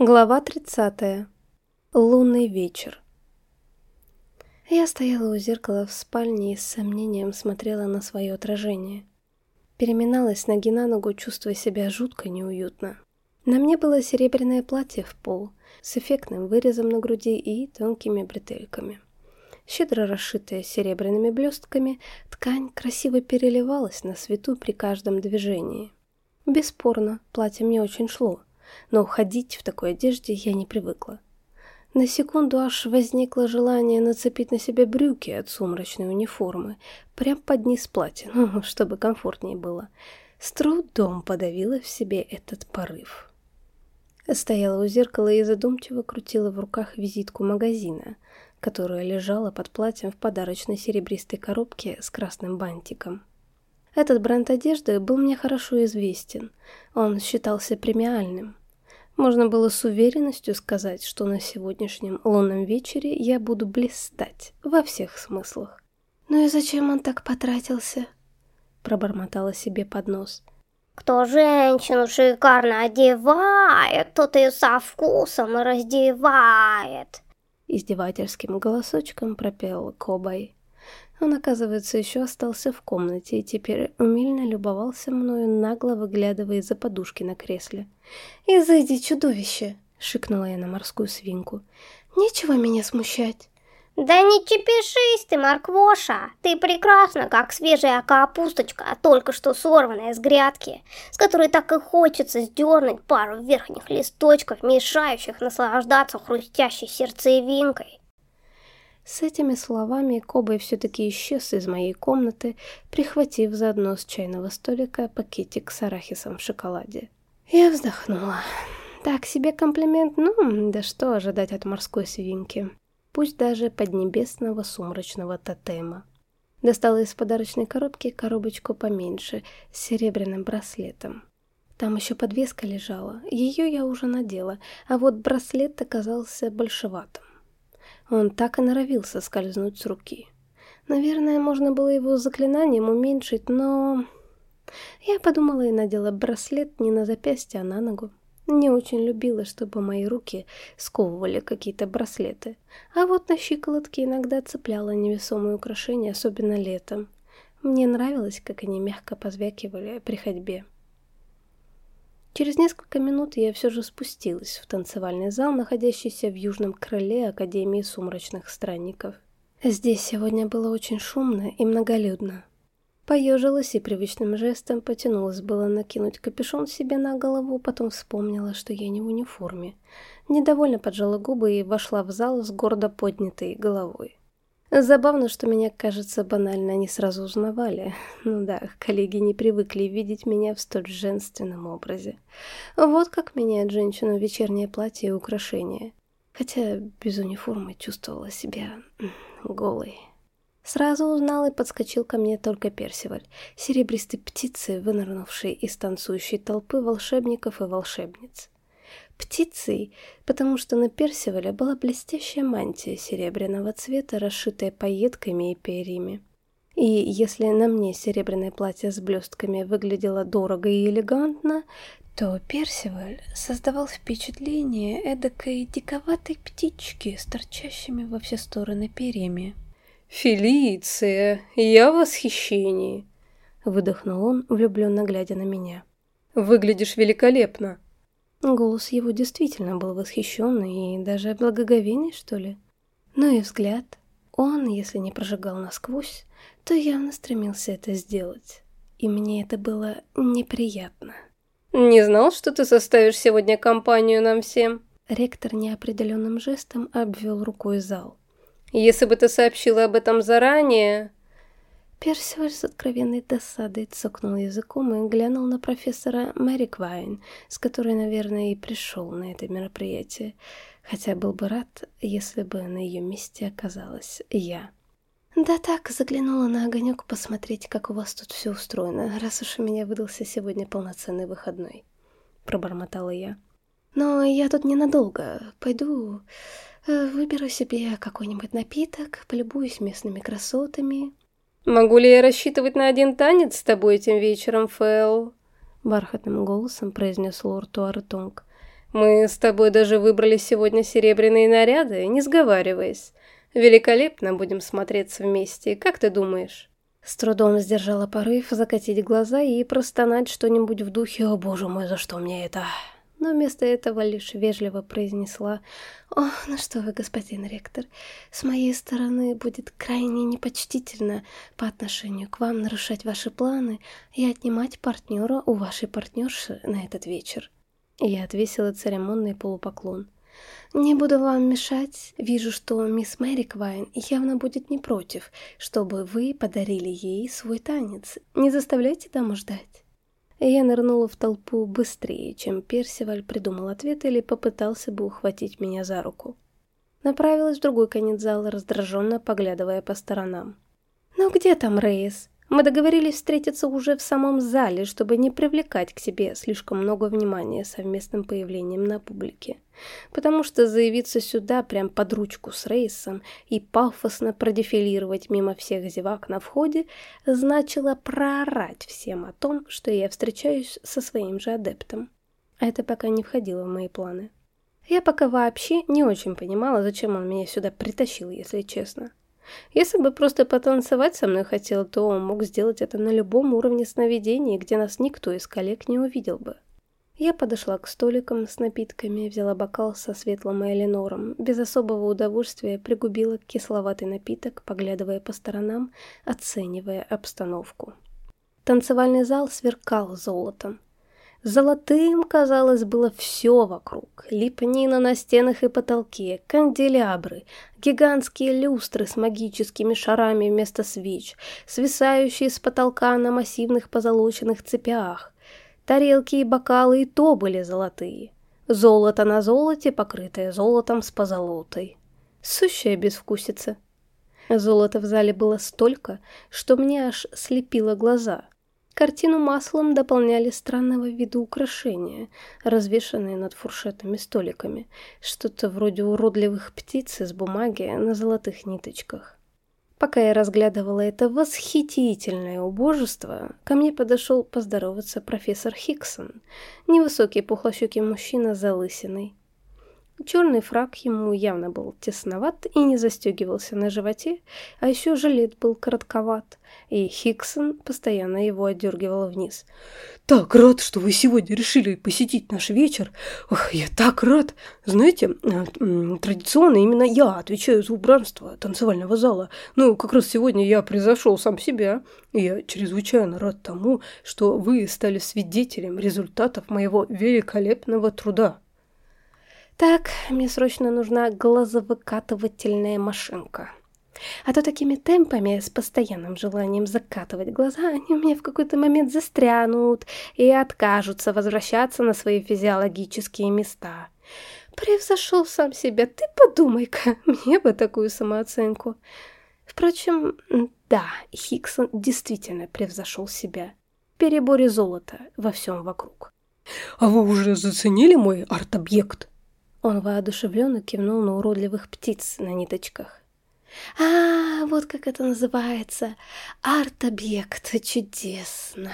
Глава 30. Лунный вечер. Я стояла у зеркала в спальне и с сомнением смотрела на свое отражение. Переминалась ноги на ногу, чувствуя себя жутко неуютно. На мне было серебряное платье в пол, с эффектным вырезом на груди и тонкими бретельками. Щедро расшитая серебряными блестками, ткань красиво переливалась на свету при каждом движении. Бесспорно, платье мне очень шло — но ходить в такой одежде я не привыкла. На секунду аж возникло желание нацепить на себя брюки от сумрачной униформы, прям под низ платья, ну, чтобы комфортнее было. С трудом подавила в себе этот порыв. Стояла у зеркала и задумчиво крутила в руках визитку магазина, которая лежала под платьем в подарочной серебристой коробке с красным бантиком. Этот бренд одежды был мне хорошо известен, он считался премиальным. Можно было с уверенностью сказать, что на сегодняшнем лунном вечере я буду блистать во всех смыслах. «Ну и зачем он так потратился?» Пробормотала себе под нос. «Кто женщину шикарно одевает, тот ее со вкусом раздевает!» Издевательским голосочком пропел Кобай. Он, оказывается, еще остался в комнате и теперь умильно любовался мною, нагло выглядывая из-за подушки на кресле. «Изыди, чудовище!» — шикнула я на морскую свинку. «Нечего меня смущать!» «Да не чепишись ты, морквоша! Ты прекрасна, как свежая капусточка, только что сорванная с грядки, с которой так и хочется сдернуть пару верхних листочков, мешающих наслаждаться хрустящей сердцевинкой. С этими словами Кобай все-таки исчез из моей комнаты, прихватив заодно с чайного столика пакетик с арахисом в шоколаде. Я вздохнула. Так себе комплимент, ну, да что ожидать от морской свинки. Пусть даже поднебесного сумрачного тотема. Достала из подарочной коробки коробочку поменьше, с серебряным браслетом. Там еще подвеска лежала, ее я уже надела, а вот браслет оказался большеватым. Он так и норовился скользнуть с руки. Наверное, можно было его заклинанием уменьшить, но... Я подумала и надела браслет не на запястье, а на ногу. Не очень любила, чтобы мои руки сковывали какие-то браслеты. А вот на щиколотке иногда цепляла невесомые украшения, особенно летом. Мне нравилось, как они мягко позвякивали при ходьбе. Через несколько минут я все же спустилась в танцевальный зал, находящийся в южном крыле Академии сумрачных странников. Здесь сегодня было очень шумно и многолюдно. Поежилась и привычным жестом потянулась было накинуть капюшон себе на голову, потом вспомнила, что я не в униформе. Недовольно поджала губы и вошла в зал с гордо поднятой головой. Забавно, что меня, кажется, банально не сразу узнавали. Ну да, коллеги не привыкли видеть меня в столь женственном образе. Вот как меняет женщину вечернее платье и украшения. Хотя без униформы чувствовала себя голой. Сразу узнал и подскочил ко мне только Персиваль, серебристой птицы, вынырнувшей из танцующей толпы волшебников и волшебниц птицей, потому что на Персивале была блестящая мантия серебряного цвета, расшитая пайетками и перьями. И если на мне серебряное платье с блестками выглядело дорого и элегантно, то Персиваль создавал впечатление эдакой диковатой птички с торчащими во все стороны перьями. «Фелиция, я в восхищении!» — выдохнул он, влюбленно глядя на меня. «Выглядишь великолепно!» Голос его действительно был восхищенный и даже благоговейный, что ли. Ну и взгляд. Он, если не прожигал насквозь, то явно стремился это сделать. И мне это было неприятно. «Не знал, что ты составишь сегодня компанию нам всем?» Ректор неопределенным жестом обвел рукой зал. «Если бы ты сообщила об этом заранее...» Персиваль с откровенной досадой цокнул языком и глянул на профессора Мэри Квайн, с которой, наверное, и пришел на это мероприятие, хотя был бы рад, если бы на ее месте оказалась я. Да так, заглянула на огонек посмотреть, как у вас тут все устроено, раз уж у меня выдался сегодня полноценный выходной. Пробормотала я. Но я тут ненадолго. Пойду э, выберу себе какой-нибудь напиток, полюбуюсь местными красотами, «Могу ли я рассчитывать на один танец с тобой этим вечером, Фэл?» Бархатным голосом произнес лорд Туартонг. Мы с тобой даже выбрали сегодня серебряные наряды, не сговариваясь. Великолепно будем смотреться вместе, как ты думаешь?» С трудом сдержала порыв закатить глаза и простонать что-нибудь в духе «О, боже мой, за что мне это?» Но вместо этого лишь вежливо произнесла «О, ну что вы, господин ректор, с моей стороны будет крайне непочтительно по отношению к вам нарушать ваши планы и отнимать партнера у вашей партнерши на этот вечер». Я отвесила церемонный полупоклон. «Не буду вам мешать. Вижу, что мисс Мэри Квайн явно будет не против, чтобы вы подарили ей свой танец. Не заставляйте даму ждать». Я нырнула в толпу быстрее, чем Персиваль придумал ответ или попытался бы ухватить меня за руку. Направилась в другой конец зала, раздраженно поглядывая по сторонам. «Ну где там Рейс?» Мы договорились встретиться уже в самом зале, чтобы не привлекать к себе слишком много внимания совместным появлением на публике. Потому что заявиться сюда прям под ручку с рейсом и пафосно продефилировать мимо всех зевак на входе значило проорать всем о том, что я встречаюсь со своим же адептом. А это пока не входило в мои планы. Я пока вообще не очень понимала, зачем он меня сюда притащил, если честно. Если бы просто потанцевать со мной хотел, то он мог сделать это на любом уровне сновидений, где нас никто из коллег не увидел бы. Я подошла к столикам с напитками, взяла бокал со светлым Эленором, без особого удовольствия пригубила кисловатый напиток, поглядывая по сторонам, оценивая обстановку. Танцевальный зал сверкал золотом. Золотым, казалось, было все вокруг. Лепнина на стенах и потолке, канделябры, гигантские люстры с магическими шарами вместо свеч, свисающие с потолка на массивных позолоченных цепях. Тарелки и бокалы и то были золотые. Золото на золоте, покрытое золотом с позолотой. Сущая безвкусица. Золота в зале было столько, что мне аж слепило глаза — Картину маслом дополняли странного вида украшения, развешанные над фуршетными столиками, что-то вроде уродливых птиц из бумаги на золотых ниточках. Пока я разглядывала это восхитительное убожество, ко мне подошел поздороваться профессор Хиксон, невысокий пухлощекий мужчина с залысиной. Черный фраг ему явно был тесноват и не застегивался на животе, а еще жилет был коротковат, и Хиксон постоянно его отдергивал вниз. «Так рад, что вы сегодня решили посетить наш вечер. Ох, я так рад! Знаете, э, традиционно именно я отвечаю за убранство танцевального зала. Ну, как раз сегодня я превзошел сам себя, и я чрезвычайно рад тому, что вы стали свидетелем результатов моего великолепного труда». Так, мне срочно нужна глазовыкатывательная машинка. А то такими темпами, с постоянным желанием закатывать глаза, они у меня в какой-то момент застрянут и откажутся возвращаться на свои физиологические места. Превзошел сам себя, ты подумай-ка, мне бы такую самооценку. Впрочем, да, Хиксон действительно превзошел себя. Переборе золота во всем вокруг. «А вы уже заценили мой арт-объект?» Он воодушевленно кивнул на уродливых птиц на ниточках. «А, вот как это называется! Арт-объект! Чудесно!»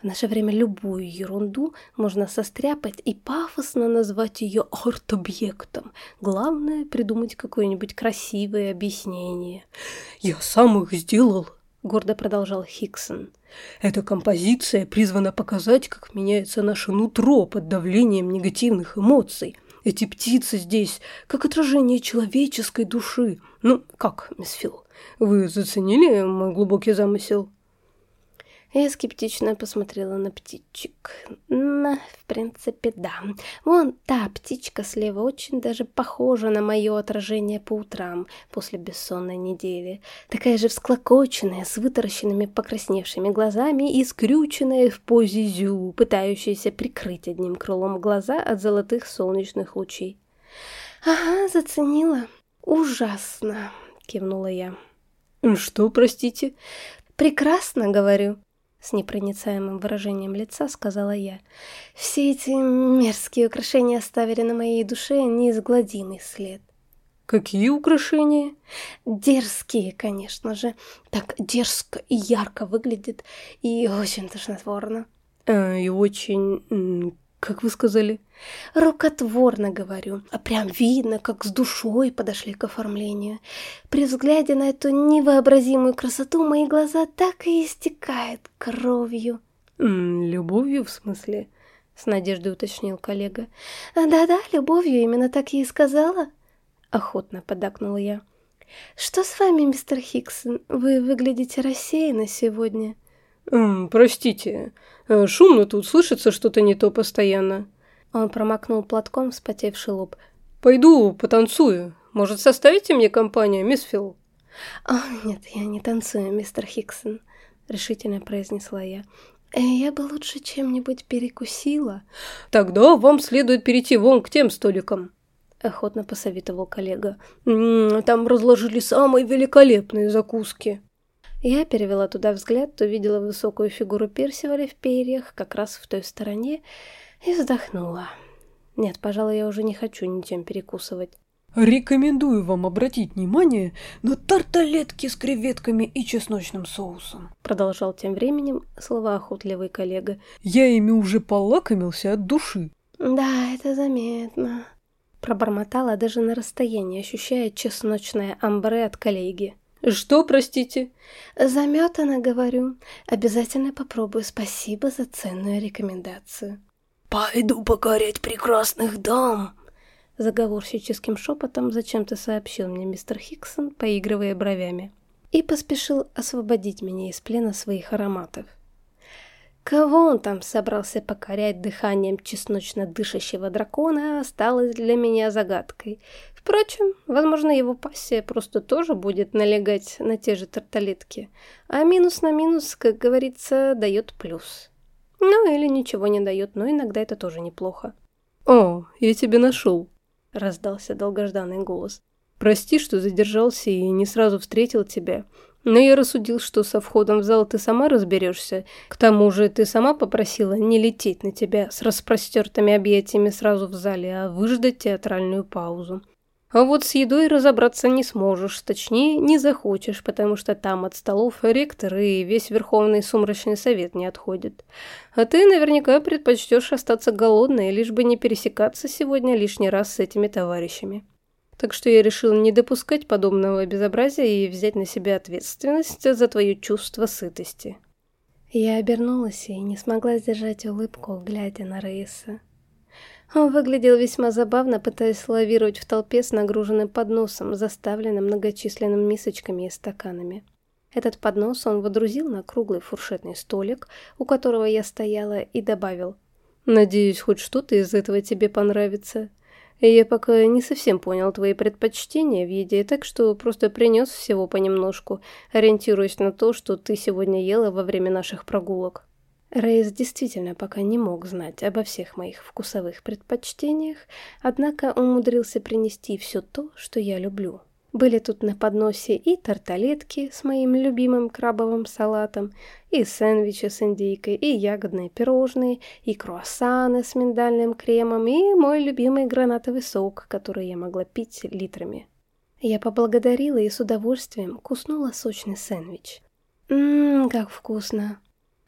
В наше время любую ерунду можно состряпать и пафосно назвать ее арт-объектом. Главное — придумать какое-нибудь красивое объяснение. «Я сам их сделал», — гордо продолжал Хиксон. «Эта композиция призвана показать, как меняется наше нутро под давлением негативных эмоций. Эти птицы здесь, как отражение человеческой души. Ну, как, мисс Фил, вы заценили мой глубокий замысел?» Я скептично посмотрела на птичек. На, в принципе, да. Вон та птичка слева очень даже похожа на мое отражение по утрам после бессонной недели. Такая же всклокоченная, с вытаращенными покрасневшими глазами и скрюченная в позе зю, пытающаяся прикрыть одним крылом глаза от золотых солнечных лучей. «Ага, заценила. Ужасно!» — кивнула я. «Что, простите?» «Прекрасно, говорю», с непроницаемым выражением лица сказала я. «Все эти мерзкие украшения оставили на моей душе неизгладимый след». «Какие украшения?» «Дерзкие, конечно же. Так дерзко и ярко выглядит, и очень тошнотворно». А, «И очень как вы сказали? Рукотворно говорю, а прям видно, как с душой подошли к оформлению. При взгляде на эту невообразимую красоту мои глаза так и истекают кровью. М -м, любовью в смысле? С надеждой уточнил коллега. Да-да, любовью именно так я и сказала. Охотно подакнула я. Что с вами, мистер Хиксон? Вы выглядите рассеянно сегодня. М -м, простите, шумно тут, слышится что-то не то постоянно. Он промокнул платком вспотевший лоб. «Пойду потанцую. Может, составите мне компанию, мисс Филл?» «О, нет, я не танцую, мистер Хиксон», — решительно произнесла я. «Э, «Я бы лучше чем-нибудь перекусила». «Тогда вам следует перейти вон к тем столикам», — охотно посоветовал коллега. «Там разложили самые великолепные закуски». Я перевела туда взгляд, увидела высокую фигуру Персиваля в перьях, как раз в той стороне, и вздохнула. Нет, пожалуй, я уже не хочу ничем перекусывать. «Рекомендую вам обратить внимание на тарталетки с креветками и чесночным соусом», продолжал тем временем словоохотливый коллега. «Я ими уже полакомился от души». «Да, это заметно», пробормотала даже на расстоянии, ощущая чесночное амбре от коллеги. «Что, простите?» «Заметано, говорю. Обязательно попробую. Спасибо за ценную рекомендацию». «Пойду покорять прекрасных дам!» Заговорщическим шепотом зачем-то сообщил мне мистер Хиксон, поигрывая бровями. И поспешил освободить меня из плена своих ароматов. Кого он там собрался покорять дыханием чесночно-дышащего дракона, осталось для меня загадкой. Впрочем, возможно, его пассия просто тоже будет налегать на те же тарталетки. А минус на минус, как говорится, дает плюс. Ну, или ничего не дает, но иногда это тоже неплохо. «О, я тебя нашел», — раздался долгожданный голос. «Прости, что задержался и не сразу встретил тебя, но я рассудил, что со входом в зал ты сама разберешься. К тому же ты сама попросила не лететь на тебя с распростертыми объятиями сразу в зале, а выждать театральную паузу. А вот с едой разобраться не сможешь, точнее, не захочешь, потому что там от столов ректор и весь Верховный Сумрачный Совет не отходит. А ты наверняка предпочтешь остаться голодной, лишь бы не пересекаться сегодня лишний раз с этими товарищами. Так что я решил не допускать подобного безобразия и взять на себя ответственность за твое чувство сытости. Я обернулась и не смогла сдержать улыбку, глядя на Рейса. Он выглядел весьма забавно, пытаясь лавировать в толпе с нагруженным подносом, заставленным многочисленными мисочками и стаканами. Этот поднос он водрузил на круглый фуршетный столик, у которого я стояла, и добавил. «Надеюсь, хоть что-то из этого тебе понравится. Я пока не совсем понял твои предпочтения в еде, так что просто принес всего понемножку, ориентируясь на то, что ты сегодня ела во время наших прогулок». Рейс действительно пока не мог знать обо всех моих вкусовых предпочтениях, однако умудрился принести все то, что я люблю. Были тут на подносе и тарталетки с моим любимым крабовым салатом, и сэндвичи с индейкой, и ягодные пирожные, и круассаны с миндальным кремом, и мой любимый гранатовый сок, который я могла пить литрами. Я поблагодарила и с удовольствием куснула сочный сэндвич. Ммм, как вкусно!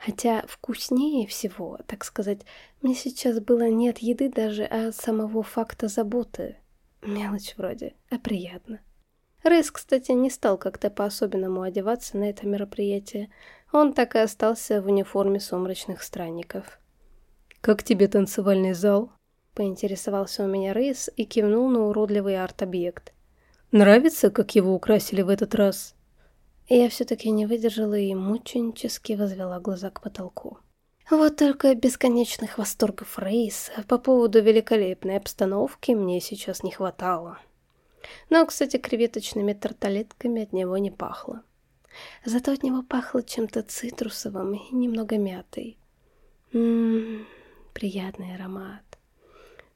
Хотя вкуснее всего, так сказать, мне сейчас было не от еды даже, а от самого факта заботы. Мелочь вроде, а приятно. Рейс, кстати, не стал как-то по-особенному одеваться на это мероприятие. Он так и остался в униформе сумрачных странников. «Как тебе танцевальный зал?» Поинтересовался у меня Рейс и кивнул на уродливый арт-объект. «Нравится, как его украсили в этот раз?» Я все-таки не выдержала и мученически возвела глаза к потолку. Вот только бесконечных восторгов Рейс по поводу великолепной обстановки мне сейчас не хватало. Но, кстати, креветочными тарталетками от него не пахло. Зато от него пахло чем-то цитрусовым и немного мятой. Ммм, приятный аромат.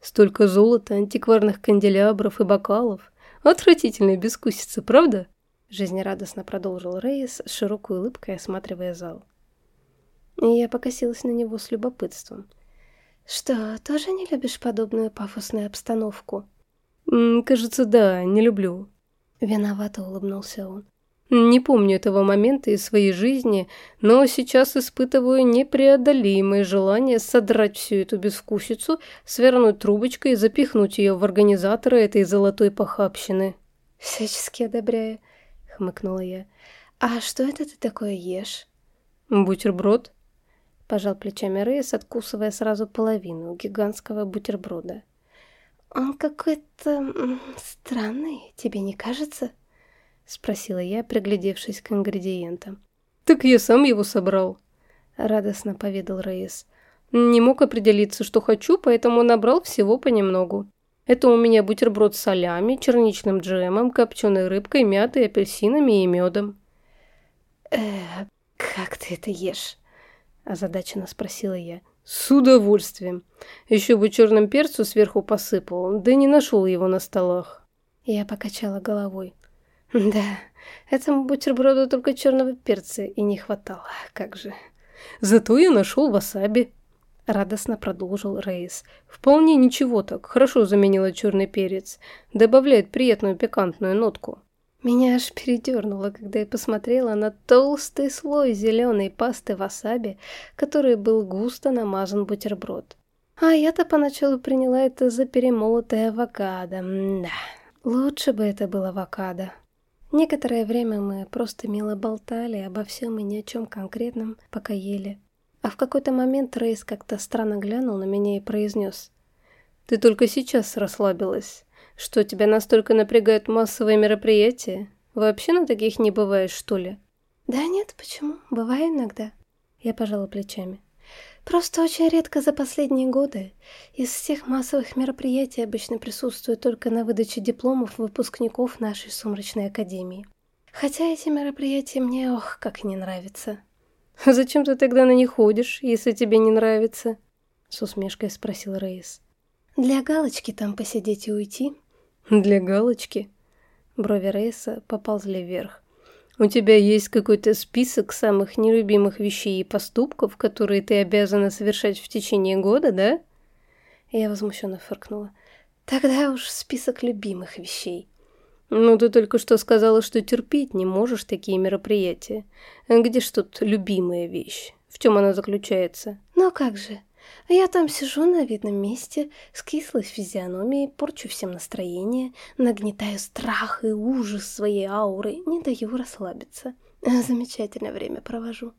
Столько золота, антикварных канделябров и бокалов. Отвратительная бескусица, правда? Жизнерадостно продолжил Рейс с широкой улыбкой, осматривая зал. Я покосилась на него с любопытством. «Что, тоже не любишь подобную пафосную обстановку?» М -м, «Кажется, да, не люблю». Виновато улыбнулся он. Не помню этого момента из своей жизни, но сейчас испытываю непреодолимое желание содрать всю эту безвкусицу, свернуть трубочкой и запихнуть ее в организатора этой золотой похабщины. «Всячески одобряю», — хмыкнула я. «А что это ты такое ешь?» «Бутерброд», — пожал плечами Рейс, откусывая сразу половину гигантского бутерброда. «Он какой-то странный, тебе не кажется?» — спросила я, приглядевшись к ингредиентам. «Так я сам его собрал», — радостно поведал Рейс. «Не мог определиться, что хочу, поэтому набрал всего понемногу. Это у меня бутерброд с солями, черничным джемом, копченой рыбкой, мятой, апельсинами и медом». «Э, как ты это ешь?» — озадаченно спросила я. «С удовольствием. Еще бы черным перцу сверху посыпал, да не нашел его на столах». Я покачала головой. Да, этому бутерброду только черного перца и не хватало, как же. Зато я нашел васаби. Радостно продолжил Рейс. Вполне ничего так, хорошо заменила черный перец. Добавляет приятную пикантную нотку. Меня аж передернуло, когда я посмотрела на толстый слой зеленой пасты васаби, который был густо намазан бутерброд. А я-то поначалу приняла это за перемолотое авокадо. Да, лучше бы это было авокадо. Некоторое время мы просто мило болтали обо всем и ни о чем конкретном, пока ели. А в какой-то момент Рейс как-то странно глянул на меня и произнес. «Ты только сейчас расслабилась. Что, тебя настолько напрягают массовые мероприятия? Вообще на таких не бываешь, что ли?» «Да нет, почему? Бывает иногда». Я пожала плечами. Просто очень редко за последние годы. Из всех массовых мероприятий обычно присутствую только на выдаче дипломов выпускников нашей сумрачной академии. Хотя эти мероприятия мне, ох, как не нравятся. «Зачем ты тогда на них ходишь, если тебе не нравится?» С усмешкой спросил Рейс. «Для галочки там посидеть и уйти». «Для галочки?» Брови Рейса поползли вверх. У тебя есть какой-то список самых нелюбимых вещей и поступков, которые ты обязана совершать в течение года, да? Я возмущенно фыркнула. Тогда уж список любимых вещей. Ну, ты только что сказала, что терпеть не можешь такие мероприятия. Где ж тут любимая вещь? В чем она заключается? Ну как же, я там сижу на видном месте, с кислой физиономией, порчу всем настроение, нагнетаю страх и ужас своей ауры, не даю расслабиться. Замечательное время провожу.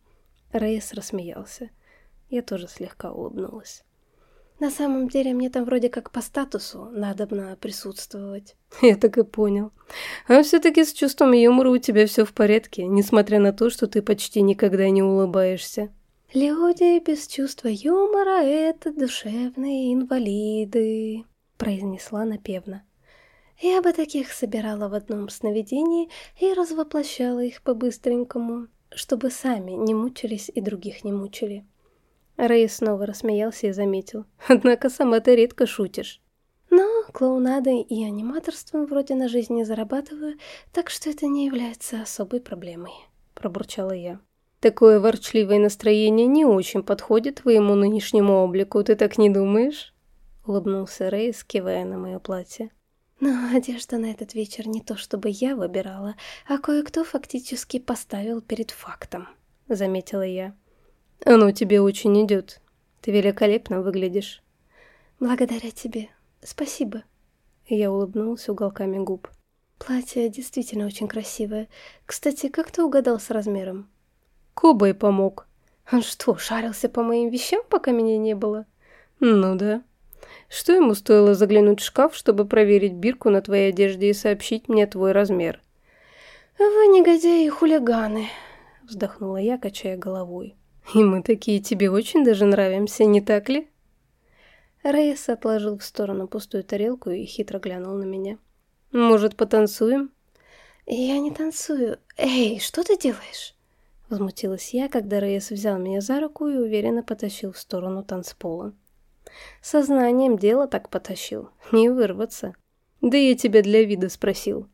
Рейс рассмеялся. Я тоже слегка улыбнулась. На самом деле, мне там вроде как по статусу надобно присутствовать. Я так и понял. А все-таки с чувством юмора у тебя все в порядке, несмотря на то, что ты почти никогда не улыбаешься. «Люди без чувства юмора — это душевные инвалиды», — произнесла напевно. «Я бы таких собирала в одном сновидении и развоплощала их по-быстренькому, чтобы сами не мучились и других не мучили». Рэй снова рассмеялся и заметил. «Однако сама ты редко шутишь». «Но клоунадой и аниматорством вроде на жизнь не зарабатываю, так что это не является особой проблемой», — пробурчала я. Такое ворчливое настроение не очень подходит твоему нынешнему облику, ты так не думаешь?» Улыбнулся Рэй, скивая на мое платье. «Но одежда на этот вечер не то чтобы я выбирала, а кое-кто фактически поставил перед фактом», — заметила я. «Оно тебе очень идет. Ты великолепно выглядишь». «Благодаря тебе. Спасибо». Я улыбнулся уголками губ. «Платье действительно очень красивое. Кстати, как ты угадал с размером?» Кобай помог. Он что, шарился по моим вещам, пока меня не было? Ну да. Что ему стоило заглянуть в шкаф, чтобы проверить бирку на твоей одежде и сообщить мне твой размер? Вы негодяи и хулиганы, вздохнула я, качая головой. И мы такие тебе очень даже нравимся, не так ли? Рейс отложил в сторону пустую тарелку и хитро глянул на меня. «Может, потанцуем?» «Я не танцую. Эй, что ты делаешь?» Возмутилась я, когда Рейс взял меня за руку и уверенно потащил в сторону танцпола. Сознанием дела так потащил, не вырваться. Да я тебя для вида спросил,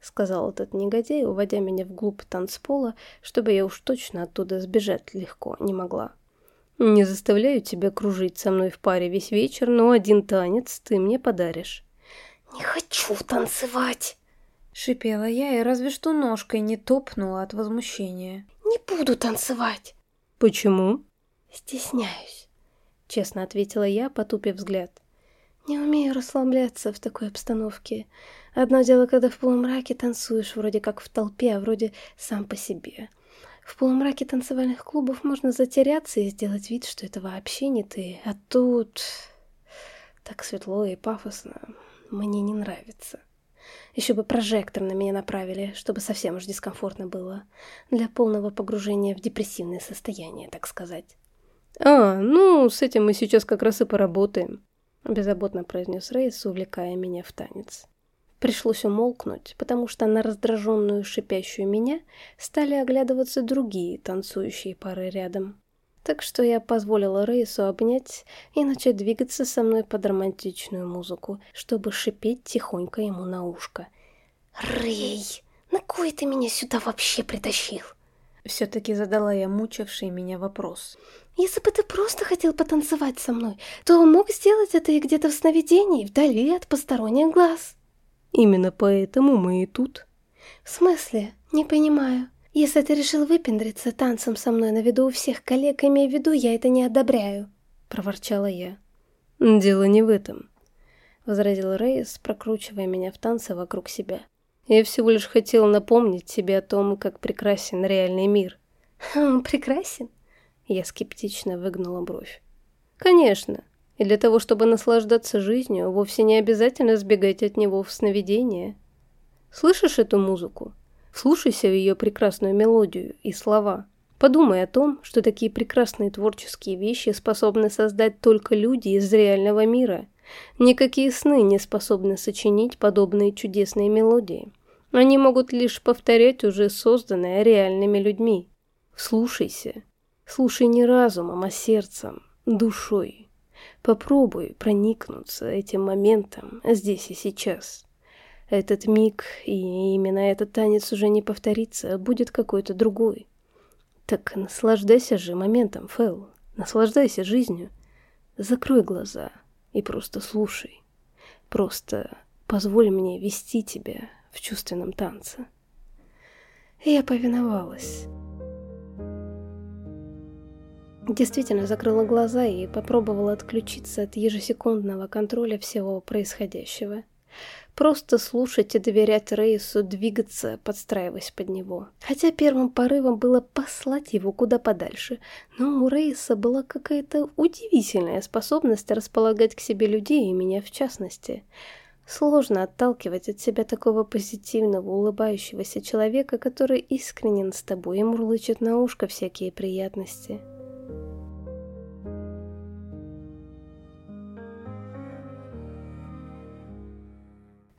сказал этот негодяй, уводя меня вглубь танцпола, чтобы я уж точно оттуда сбежать легко не могла. Не заставляю тебя кружить со мной в паре весь вечер, но один танец ты мне подаришь. Не хочу танцевать, Шипела я и разве что ножкой не топнула от возмущения. «Не буду танцевать!» Почему? «Стесняюсь», — честно ответила я, потупив взгляд. «Не умею расслабляться в такой обстановке. Одно дело, когда в полумраке танцуешь вроде как в толпе, а вроде сам по себе. В полумраке танцевальных клубов можно затеряться и сделать вид, что это вообще не ты, а тут... Так светло и пафосно. Мне не нравится. Еще бы прожектор на меня направили, чтобы совсем уж дискомфортно было. Для полного погружения в депрессивное состояние, так сказать. «А, ну, с этим мы сейчас как раз и поработаем», — беззаботно произнес Рейс, увлекая меня в танец. Пришлось умолкнуть, потому что на раздраженную шипящую меня стали оглядываться другие танцующие пары рядом. Так что я позволила Рейсу обнять и начать двигаться со мной под романтичную музыку, чтобы шипеть тихонько ему на ушко. «Рэй, на кой ты меня сюда вообще притащил?» Все-таки задала я мучивший меня вопрос. «Если бы ты просто хотел потанцевать со мной, то мог сделать это и где-то в сновидении, вдали от посторонних глаз». Именно поэтому мы и тут. В смысле? Не понимаю. Если ты решил выпендриться танцем со мной на виду у всех коллег, имея в виду, я это не одобряю, проворчала я. Дело не в этом, возразил Рейс, прокручивая меня в танце вокруг себя. Я всего лишь хотел напомнить тебе о том, как прекрасен реальный мир. Он прекрасен? Я скептично выгнула бровь. Конечно, и для того, чтобы наслаждаться жизнью, вовсе не обязательно сбегать от него в сновидение. Слышишь эту музыку? Слушайся в ее прекрасную мелодию и слова. Подумай о том, что такие прекрасные творческие вещи способны создать только люди из реального мира. Никакие сны не способны сочинить подобные чудесные мелодии. Они могут лишь повторять уже созданное реальными людьми. Слушайся. Слушай не разумом, а сердцем, душой. Попробуй проникнуться этим моментом здесь и сейчас. Этот миг и именно этот танец уже не повторится, а будет какой-то другой. Так наслаждайся же моментом, Фэл. Наслаждайся жизнью. Закрой глаза и просто слушай. Просто позволь мне вести тебя в чувственном танце. Я повиновалась. Действительно закрыла глаза и попробовала отключиться от ежесекундного контроля всего происходящего. Просто слушать и доверять Рейсу, двигаться, подстраиваясь под него. Хотя первым порывом было послать его куда подальше, но у Рейса была какая-то удивительная способность располагать к себе людей, и меня в частности. Сложно отталкивать от себя такого позитивного, улыбающегося человека, который искренен с тобой и мурлычет на ушко всякие приятности.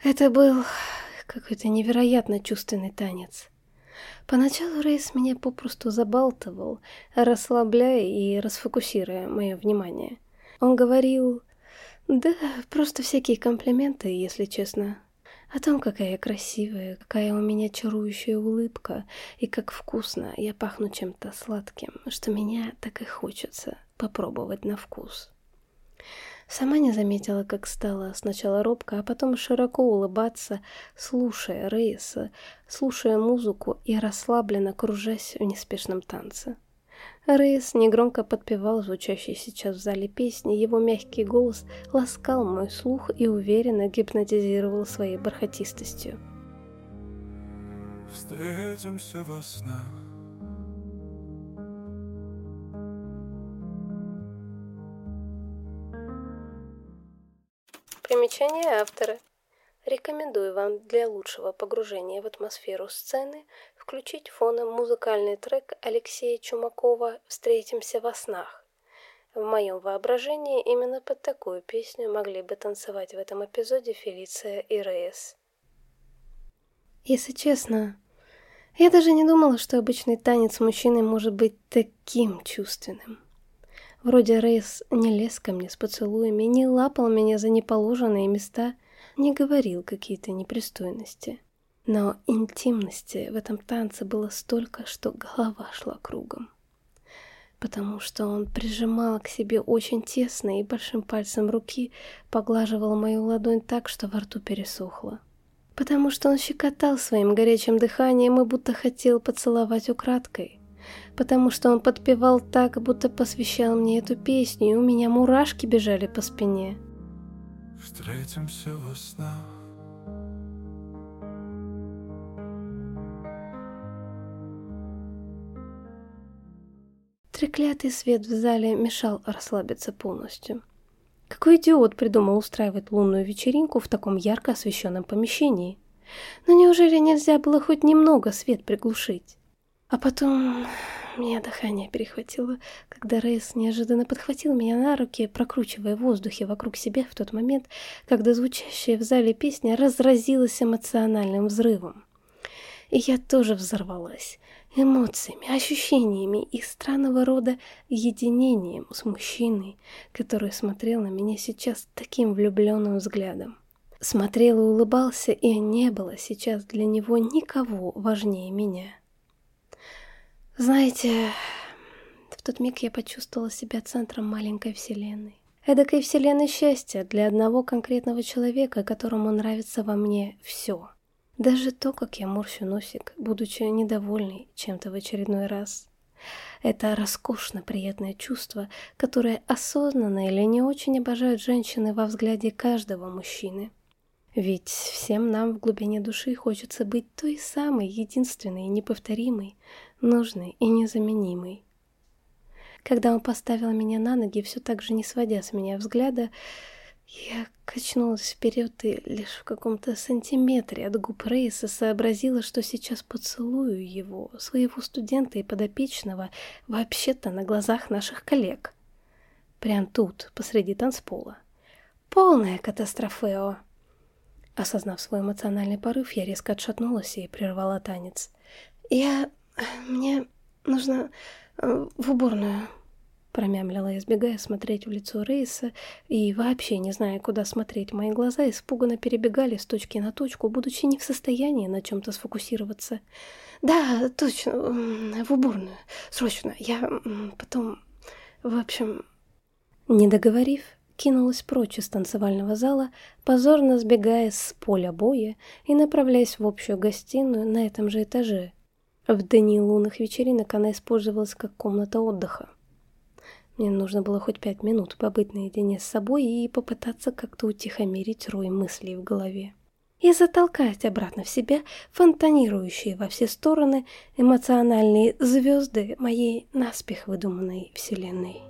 Это был какой-то невероятно чувственный танец. Поначалу Рейс меня попросту забалтывал, расслабляя и расфокусируя мое внимание. Он говорил, да, просто всякие комплименты, если честно, о том, какая я красивая, какая у меня чарующая улыбка, и как вкусно я пахну чем-то сладким, что меня так и хочется попробовать на вкус. Сама не заметила, как стала сначала робко, а потом широко улыбаться, слушая Рейса, слушая музыку и расслабленно кружась в неспешном танце. Рейс негромко подпевал звучащие сейчас в зале песни, его мягкий голос ласкал мой слух и уверенно гипнотизировал своей бархатистостью. Встретимся во снах Примечание автора. Рекомендую вам для лучшего погружения в атмосферу сцены включить фоном музыкальный трек Алексея Чумакова «Встретимся во снах». В моем воображении именно под такую песню могли бы танцевать в этом эпизоде Фелиция и Рейс. Если честно, я даже не думала, что обычный танец мужчины может быть таким чувственным. Вроде Рейс не лез ко мне с поцелуями, не лапал меня за неположенные места, не говорил какие-то непристойности. Но интимности в этом танце было столько, что голова шла кругом. Потому что он прижимал к себе очень тесно и большим пальцем руки поглаживал мою ладонь так, что во рту пересохло. потому что он щекотал своим горячим дыханием и будто хотел поцеловать украдкой, потому что он подпевал так, будто посвящал мне эту песню, и у меня мурашки бежали по спине. Встретимся во снах Треклятый свет в зале мешал расслабиться полностью. Какой идиот придумал устраивать лунную вечеринку в таком ярко освещенном помещении? Но неужели нельзя было хоть немного свет приглушить? А потом меня дыхание перехватило, когда Рейс неожиданно подхватил меня на руки, прокручивая в воздухе вокруг себя в тот момент, когда звучащая в зале песня разразилась эмоциональным взрывом. И я тоже взорвалась эмоциями, ощущениями и странного рода единением с мужчиной, который смотрел на меня сейчас таким влюбленным взглядом. Смотрел и улыбался, и не было сейчас для него никого важнее меня. Знаете, в тот миг я почувствовала себя центром маленькой вселенной. Эдакой вселенной счастья для одного конкретного человека, которому нравится во мне все. Даже то, как я морщу носик, будучи недовольной чем-то в очередной раз. Это роскошно приятное чувство, которое осознанно или не очень обожают женщины во взгляде каждого мужчины. Ведь всем нам в глубине души хочется быть той самой, единственной, неповторимой, нужной и незаменимой. Когда он поставил меня на ноги, все так же не сводя с меня взгляда, я качнулась вперед и лишь в каком-то сантиметре от губ Рейса сообразила, что сейчас поцелую его, своего студента и подопечного, вообще-то на глазах наших коллег. Прям тут, посреди танцпола. Полная катастрофео. Осознав свой эмоциональный порыв, я резко отшатнулась и прервала танец. «Я... мне нужно э, в уборную» промямлила, избегая смотреть в лицо Рейса и вообще не зная, куда смотреть. Мои глаза испуганно перебегали с точки на точку, будучи не в состоянии на чем-то сфокусироваться. «Да, точно, в уборную, срочно, я потом, в общем...» Не договорив, кинулась прочь из танцевального зала, позорно сбегая с поля боя и направляясь в общую гостиную на этом же этаже. В дни лунных вечеринок она использовалась как комната отдыха. Мне нужно было хоть пять минут побыть наедине с собой и попытаться как-то утихомирить рой мыслей в голове. И затолкать обратно в себя фонтанирующие во все стороны эмоциональные звезды моей наспех выдуманной вселенной.